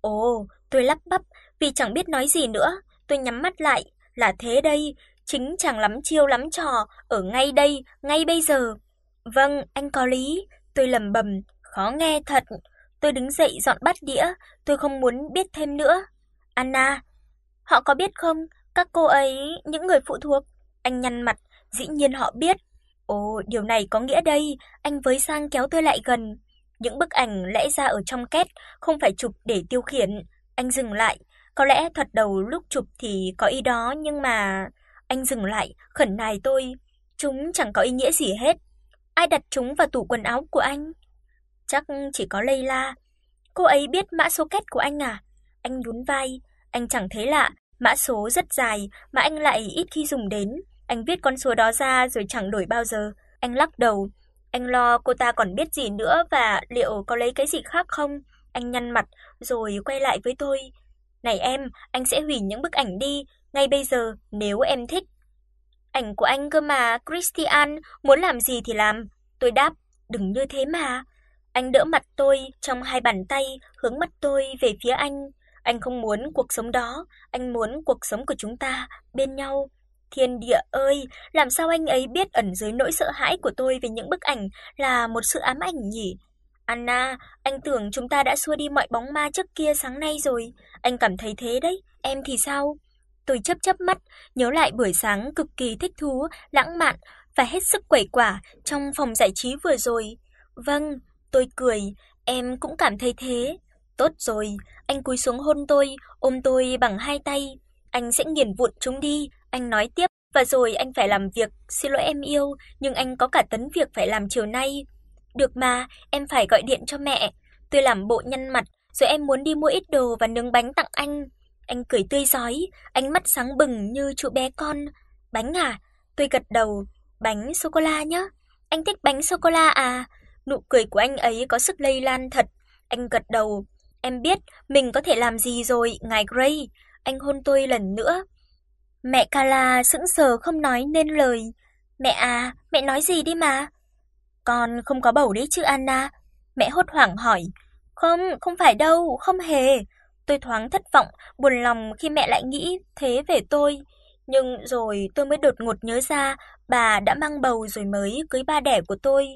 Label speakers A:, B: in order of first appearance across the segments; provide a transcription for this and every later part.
A: Ồ, tôi lắp bắp vì chẳng biết nói gì nữa, tôi nhắm mắt lại, là thế đây, chính chẳng lắm chiêu lắm trò, ở ngay đây, ngay bây giờ. Vâng, anh có lý, tôi lẩm bẩm, khó nghe thật. Tôi đứng dậy dọn bát đĩa, tôi không muốn biết thêm nữa. Anna, họ có biết không, các cô ấy, những người phụ thuộc? Anh nhăn mặt, dĩ nhiên họ biết. Ồ, điều này có nghĩa đây, anh với sang kéo tôi lại gần. Những bức ảnh lẽ ra ở trong két, không phải chụp để tiêu khiển. Anh dừng lại, có lẽ thật đầu lúc chụp thì có ý đó nhưng mà anh dừng lại, khẩn nài tôi, chúng chẳng có ý nghĩa gì hết. Ai đặt chúng vào tủ quần áo của anh? Chắc chỉ có Layla. Cô ấy biết mã số két của anh à? Anh nhún vai, anh chẳng thấy lạ, mã số rất dài mà anh lại ít khi dùng đến. Anh viết con số đó ra rồi chẳng đổi bao giờ. Anh lắc đầu, anh lo cô ta còn biết gì nữa và liệu có lấy cái gì khác không? Anh nhăn mặt rồi quay lại với tôi. "Này em, anh sẽ hủy những bức ảnh đi, ngay bây giờ nếu em thích." "Ảnh của anh cơ mà, Christian, muốn làm gì thì làm." Tôi đáp, "Đừng như thế mà." Anh đỡ mặt tôi trong hai bàn tay, hướng mắt tôi về phía anh. Anh không muốn cuộc sống đó, anh muốn cuộc sống của chúng ta bên nhau. Thiên địa ơi, làm sao anh ấy biết ẩn dưới nỗi sợ hãi của tôi về những bức ảnh là một sự ám ảnh nhỉ? Anna, anh tưởng chúng ta đã xua đi mọi bóng ma trước kia sáng nay rồi, anh cảm thấy thế đấy, em thì sao? Tôi chớp chớp mắt, nhớ lại buổi sáng cực kỳ thích thú, lãng mạn và hết sức quẩy quả trong phòng giải trí vừa rồi. Vâng, tôi cười, em cũng cảm thấy thế. Tốt rồi, anh cúi xuống hôn tôi, ôm tôi bằng hai tay. Anh sẽ nghiền vụn chúng đi, anh nói tiếp, và rồi anh phải làm việc, xin lỗi em yêu, nhưng anh có cả tấn việc phải làm chiều nay. Được mà, em phải gọi điện cho mẹ. Tôi làm bộ nhăn mặt, rồi em muốn đi mua ít đồ và nướng bánh tặng anh. Anh cười tươi rói, ánh mắt sáng bừng như chú bé con. Bánh à? Tôi gật đầu, bánh sô cô la nhá. Anh thích bánh sô cô la à? Nụ cười của anh ấy có sức lây lan thật. Anh gật đầu, em biết mình có thể làm gì rồi, ngài Gray. Anh hôn tôi lần nữa. Mẹ Kala sững sờ không nói nên lời. Mẹ à, mẹ nói gì đi mà? Con không có bầu đấy chứ Anna? Mẹ hốt hoảng hỏi. Không, không phải đâu, không hề. Tôi thoáng thất vọng, buồn lòng khi mẹ lại nghĩ thế về tôi, nhưng rồi tôi mới đột ngột nhớ ra bà đã mang bầu rồi mới cưới ba đẻ của tôi.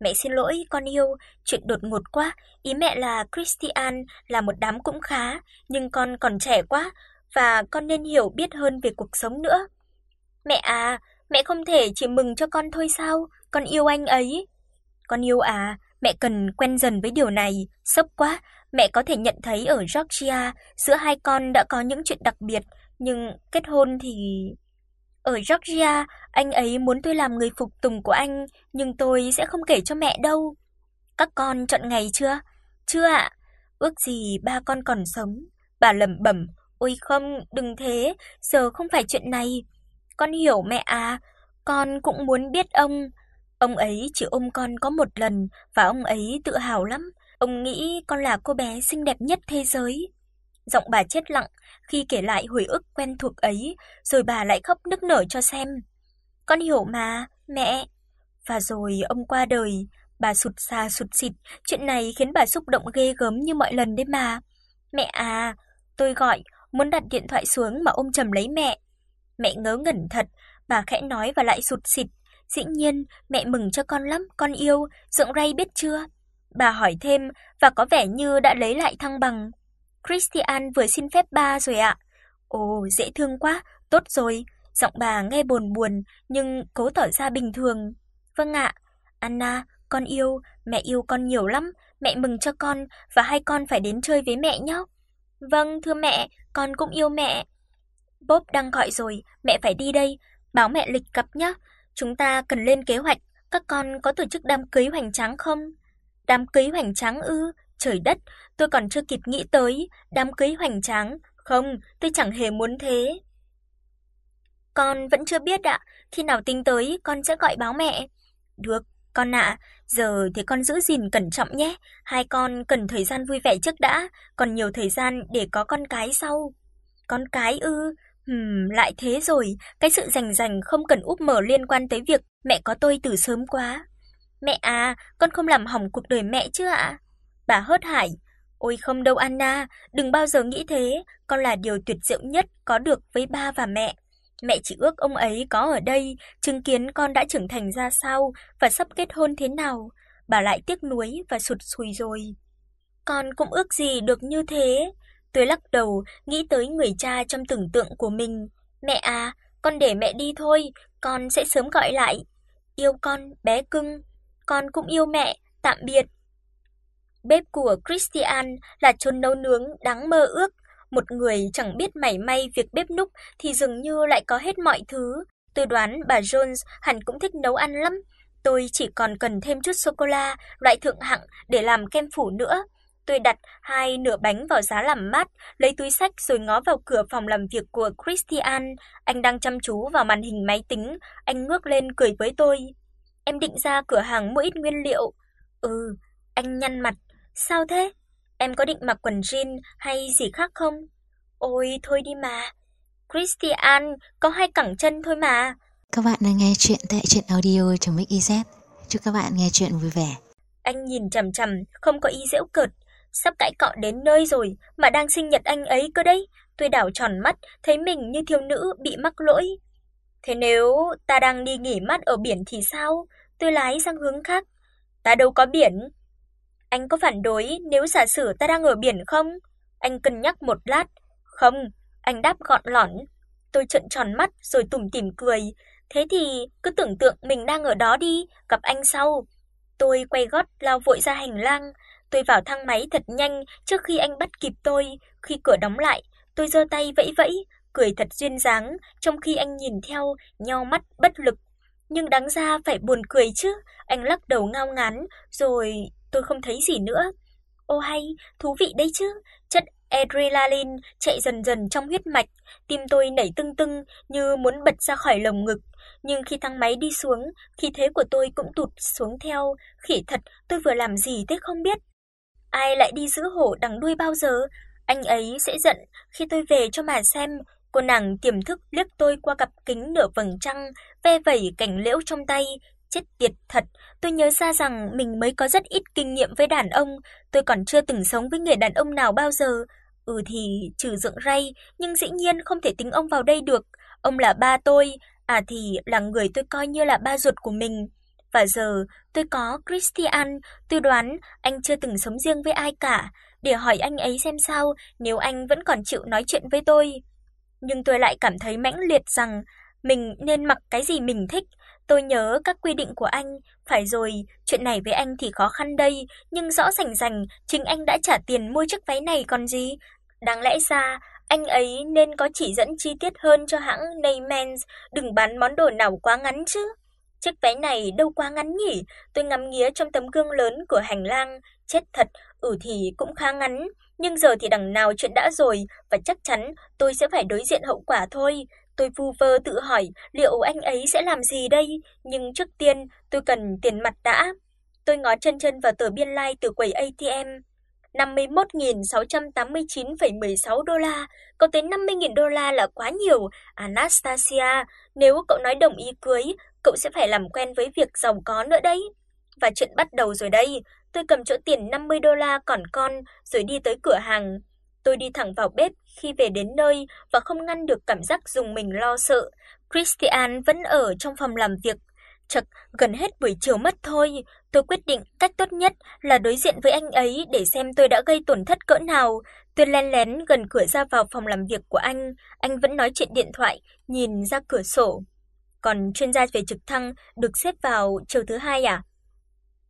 A: Mẹ xin lỗi con yêu, chuyện đột ngột quá, ý mẹ là Christian là một đám cũng khá, nhưng con còn trẻ quá và con nên hiểu biết hơn về cuộc sống nữa. Mẹ à, mẹ không thể chỉ mừng cho con thôi sao? Con yêu anh ấy. Con yêu à, mẹ cần quen dần với điều này, sốc quá, mẹ có thể nhận thấy ở Georgia giữa hai con đã có những chuyện đặc biệt, nhưng kết hôn thì ở Georgia, anh ấy muốn tôi làm người phục tùng của anh, nhưng tôi sẽ không kể cho mẹ đâu. Các con chọn ngày chưa? Chưa ạ. Ước gì ba con còn sống. Bà lẩm bẩm, "Ôi không, đừng thế, giờ không phải chuyện này." Con hiểu mẹ à, con cũng muốn biết ông. Ông ấy chỉ ôm con có một lần và ông ấy tự hào lắm. Ông nghĩ con là cô bé xinh đẹp nhất thế giới. Giọng bà chết lặng khi kể lại hồi ức quen thuộc ấy, rồi bà lại khóc nức nở cho xem. Con hiểu mà, mẹ. Và rồi ông qua đời, bà sụt xa sụt xịt, chuyện này khiến bà xúc động ghê gớm như mọi lần đấy mà. Mẹ à, tôi gọi, muốn đặt điện thoại xuống mà ôm chầm lấy mẹ. Mẹ ngớ ngẩn thật, bà khẽ nói và lại sụt sịt. Dĩ nhiên, mẹ mừng cho con lắm, con yêu, Dượng Ray biết chưa? Bà hỏi thêm và có vẻ như đã lấy lại thăng bằng. Christian vừa xin phép ba rồi ạ. Ồ, dễ thương quá, tốt rồi. Giọng bà nghe buồn buồn nhưng cố tỏ ra bình thường. Vâng ạ. Anna, con yêu, mẹ yêu con nhiều lắm, mẹ mừng cho con và hai con phải đến chơi với mẹ nhé. Vâng, thưa mẹ, con cũng yêu mẹ. Bob đang gọi rồi, mẹ phải đi đây, báo mẹ lịch cập nhé. Chúng ta cần lên kế hoạch, các con có tổ chức đám cưới hoành tráng không? Đám cưới hoành tráng ư? Trời đất, tôi còn chưa kịp nghĩ tới đám cưới hoành tráng, không, tôi chẳng hề muốn thế. Con vẫn chưa biết ạ, khi nào tính tới con sẽ gọi báo mẹ. Được, con ạ, giờ thì con giữ gìn cẩn trọng nhé, hai con cần thời gian vui vẻ trước đã, còn nhiều thời gian để có con cái sau. Con cái ư? Ừm, lại thế rồi, cái sự rành rành không cần úp mở liên quan tới việc mẹ có tôi từ sớm quá. Mẹ à, con không làm hỏng cuộc đời mẹ chứ ạ? Bà hớt hải. Ôi không đâu Anna, đừng bao giờ nghĩ thế, con là điều tuyệt diệu nhất có được với ba và mẹ. Mẹ chỉ ước ông ấy có ở đây, chứng kiến con đã trưởng thành ra sao và sắp kết hôn thế nào. Bà lại tiếc nuối và sụt sùi rồi. Con cũng ước gì được như thế. Tôi lắc đầu, nghĩ tới người cha trong tưởng tượng của mình. Mẹ à, con để mẹ đi thôi, con sẽ sớm gọi lại. Yêu con, bé cưng. Con cũng yêu mẹ, tạm biệt. Bếp của Christian là chôn nấu nướng đáng mơ ước, một người chẳng biết mảy may việc bếp núc thì dường như lại có hết mọi thứ. Tôi đoán bà Jones hẳn cũng thích nấu ăn lắm. Tôi chỉ còn cần thêm chút sô cô la loại thượng hạng để làm kem phủ nữa. Tôi đặt hai nửa bánh vào giá làm mát, lấy túi sách rồi ngó vào cửa phòng làm việc của Christian, anh đang chăm chú vào màn hình máy tính, anh ngước lên cười với tôi. Em định ra cửa hàng mua ít nguyên liệu. Ừ, anh nhăn mặt, sao thế? Em có định mặc quần jean hay gì khác không? Ôi thôi đi mà. Christian có hai cẳng chân thôi mà.
B: Các bạn đang nghe chuyện tại truyện audio.mix.iz. Chúc các bạn nghe chuyện vui vẻ.
A: Anh nhìn chằm chằm, không có ý giễu cợt, sắp cãi cọ đến nơi rồi mà đang sinh nhật anh ấy cơ đấy. Tôi đảo tròn mắt, thấy mình như thiếu nữ bị mắc lỗi. Thế nếu ta đang đi nghỉ mát ở biển thì sao? Tôi lái sang hướng khác. Ta đâu có biển. Anh có phản đối nếu giả sử ta đang ở biển không? Anh cân nhắc một lát. Không, anh đáp gọn lỏn. Tôi trợn tròn mắt rồi tủm tỉm cười. Thế thì cứ tưởng tượng mình đang ở đó đi, gặp anh sau. Tôi quay gót lao vội ra hành lang, tôi vào thang máy thật nhanh trước khi anh bắt kịp tôi, khi cửa đóng lại, tôi giơ tay vẫy vẫy, cười thật duyên dáng, trong khi anh nhìn theo, nheo mắt bất lực. Nhưng đáng ra phải buồn cười chứ, anh lắc đầu ngao ngán, rồi tôi không thấy gì nữa. Ô hay, thú vị đấy chứ, chất adrenaline chạy dần dần trong huyết mạch, tim tôi nảy tưng tưng như muốn bật ra khỏi lồng ngực, nhưng khi thang máy đi xuống, khí thế của tôi cũng tụt xuống theo, khỉ thật, tôi vừa làm gì thế không biết. Ai lại đi giữ hổ đằng đuôi bao giờ? Anh ấy sẽ giận khi tôi về cho mà xem. Cô nàng tiềm thức liếc tôi qua cặp kính nửa vầng trăng, ve vẩy cảnh liễu trong tay, chết tiệt thật, tôi nhớ ra rằng mình mới có rất ít kinh nghiệm với đàn ông, tôi còn chưa từng sống với người đàn ông nào bao giờ. Ừ thì trừ dựng ray, nhưng dĩ nhiên không thể tính ông vào đây được, ông là ba tôi, à thì là người tôi coi như là ba ruột của mình. Và giờ tôi có Christian, tôi đoán anh chưa từng sống riêng với ai cả, để hỏi anh ấy xem sao nếu anh vẫn còn chịu nói chuyện với tôi. Nhưng tôi lại cảm thấy mãnh liệt rằng mình nên mặc cái gì mình thích. Tôi nhớ các quy định của anh, phải rồi, chuyện này với anh thì khó khăn đây, nhưng rõ rành rành chính anh đã trả tiền mua chiếc váy này còn gì. Đáng lẽ ra anh ấy nên có chỉ dẫn chi tiết hơn cho hãng Neymans, đừng bán món đồ nào quá ngắn chứ. Chiếc váy này đâu quá ngắn nhỉ? Tôi ngắm nghía trong tấm gương lớn của hành lang, chết thật, ừ thì cũng khá ngắn, nhưng giờ thì đằng nào chuyện đã rồi và chắc chắn tôi sẽ phải đối diện hậu quả thôi. Tôi vu vơ tự hỏi liệu anh ấy sẽ làm gì đây, nhưng trước tiên tôi cần tiền mặt đã. Tôi ngó chân chân vào tờ biên lai like từ quầy ATM. 51.689,16 đô la, có tới 50.000 đô la là quá nhiều. Anastasia, nếu cậu nói đồng ý cưới, cậu sẽ phải làm quen với việc giàu có nữa đấy. Và chuyện bắt đầu rồi đây, tôi cầm chỗ tiền 50 đô la còn con rồi đi tới cửa hàng. Tôi đi thẳng vào bếp khi về đến nơi và không ngăn được cảm giác dùng mình lo sợ. Christian vẫn ở trong phòng làm việc. Chậc, gần hết buổi chiều mất thôi, tôi quyết định cách tốt nhất là đối diện với anh ấy để xem tôi đã gây tổn thất cỡ nào. Tôi lén lén gần cửa ra vào phòng làm việc của anh, anh vẫn nói chuyện điện thoại, nhìn ra cửa sổ. Còn chuyên gia về trực thăng được xếp vào chiều thứ hai à?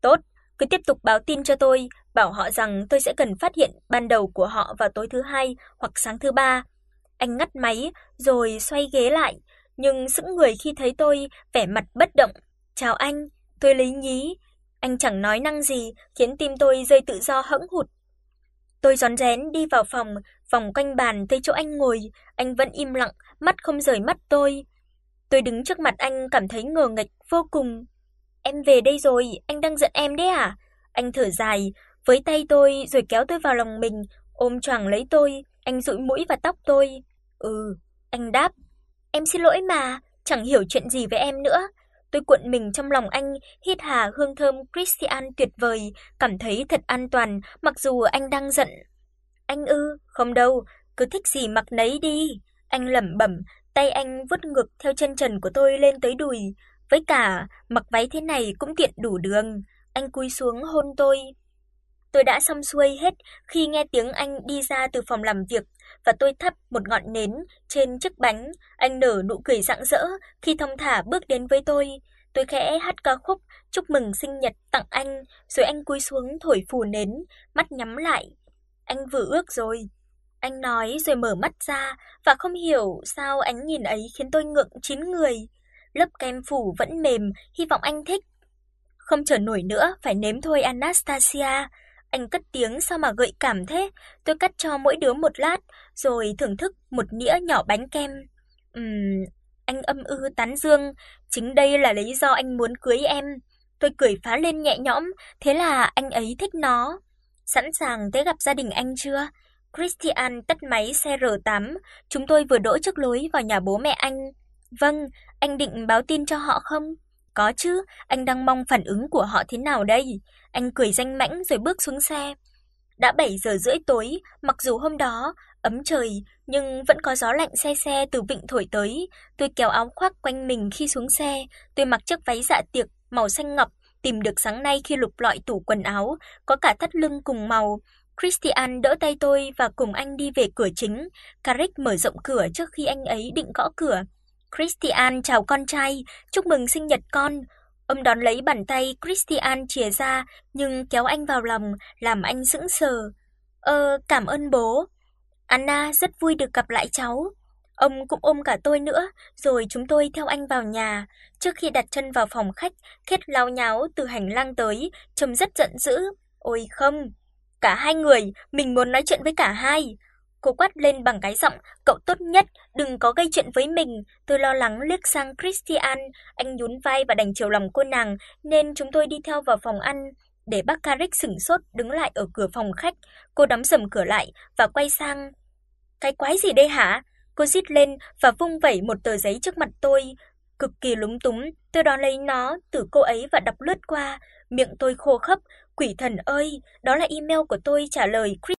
A: Tốt, cứ tiếp tục báo tin cho tôi, bảo họ rằng tôi sẽ cần phát hiện ban đầu của họ vào tối thứ hai hoặc sáng thứ ba. Anh ngắt máy rồi xoay ghế lại, nhưng sững người khi thấy tôi vẻ mặt bất động. "Chào anh." Tôi lấy nhí. Anh chẳng nói năng gì, khiến tim tôi rơi tự do hững hụt. Tôi rón rén đi vào phòng, vòng quanh bàn tới chỗ anh ngồi, anh vẫn im lặng, mắt không rời mắt tôi. Tôi đứng trước mặt anh cảm thấy ngờ nghệch vô cùng. "Em về đây rồi, anh đang giận em đấy à?" Anh thở dài, với tay tôi rồi kéo tôi vào lòng mình, ôm choàng lấy tôi, anh dụi mũi và tóc tôi. "Ừ." Anh đáp. "Em xin lỗi mà, chẳng hiểu chuyện gì với em nữa." Tôi cuộn mình trong lòng anh, hít hà hương thơm Christian tuyệt vời, cảm thấy thật an toàn, mặc dù anh đang giận. Anh ư, không đâu, cứ thích gì mặc nấy đi. Anh lẩm bẩm, tay anh vuốt ngược theo chân trần của tôi lên tới đùi, với cả mặc váy thế này cũng tiện đủ đường. Anh cúi xuống hôn tôi. Tôi đã xong xuôi hết khi nghe tiếng anh đi ra từ phòng làm việc và tôi thắp một ngọn nến trên chiếc bánh, anh nở nụ cười rạng rỡ khi thong thả bước đến với tôi. Tôi khẽ hát ca khúc chúc mừng sinh nhật tặng anh, rồi anh cúi xuống thổi phù nến, mắt nhắm lại. Anh vừa ước rồi. Anh nói rồi mở mắt ra và không hiểu sao ánh nhìn ấy khiến tôi ngượng chín người. Lớp kem phủ vẫn mềm, hy vọng anh thích. Không chờ nổi nữa, phải nếm thôi Anastasia. Anh cất tiếng sao mà gợi cảm thế? Tôi cắt cho mỗi đứa một lát, rồi thưởng thức một nĩa nhỏ bánh kem. Ừm, anh âm ư tán dương, chính đây là lý do anh muốn cưới em. Tôi cười phá lên nhẹ nhõm, thế là anh ấy thích nó. Sẵn sàng tới gặp gia đình anh chưa? Christian tắt máy xe R8, chúng tôi vừa đỗ trước lối vào nhà bố mẹ anh. Vâng, anh định báo tin cho họ không? Có chứ, anh đang mong phản ứng của họ thế nào đây? Anh cười danh mãnh rồi bước xuống xe. Đã 7 giờ rưỡi tối, mặc dù hôm đó ấm trời nhưng vẫn có gió lạnh se se từ vịnh thổi tới. Tôi kéo áo khoác quanh mình khi xuống xe, tôi mặc chiếc váy dạ tiệc màu xanh ngọc tìm được sáng nay khi lục lọi tủ quần áo, có cả thắt lưng cùng màu. Christian đỡ tay tôi và cùng anh đi về cửa chính. Carrick mở rộng cửa trước khi anh ấy định gõ cửa. Christian chào con trai, chúc mừng sinh nhật con. Ông đón lấy bàn tay Christian chìa ra, nhưng kéo anh vào lòng, làm anh sững sờ. "Ờ, cảm ơn bố." Anna rất vui được gặp lại cháu. Ông cũng ôm cả tôi nữa, rồi chúng tôi theo anh vào nhà. Trước khi đặt chân vào phòng khách, Kết lao nháo từ hành lang tới, trông rất giận dữ. "Ôi không, cả hai người, mình muốn nói chuyện với cả hai." Cô quát lên bằng cái giọng, "Cậu tốt nhất đừng có gây chuyện với mình." Tôi lo lắng liếc sang Christian, anh nhún vai và đành chiều lòng cô nàng, nên chúng tôi đi theo vào phòng ăn. Để bác Carrick sững sốt đứng lại ở cửa phòng khách, cô đóng sầm cửa lại và quay sang. "Cái quái gì đây hả?" Cô rít lên và vung vẩy một tờ giấy trước mặt tôi. Cực kỳ lúng túng, tôi đón lấy nó từ cô ấy và đọc lướt qua, miệng tôi khô khốc, "Quỷ thần ơi, đó là email của tôi trả lời Chris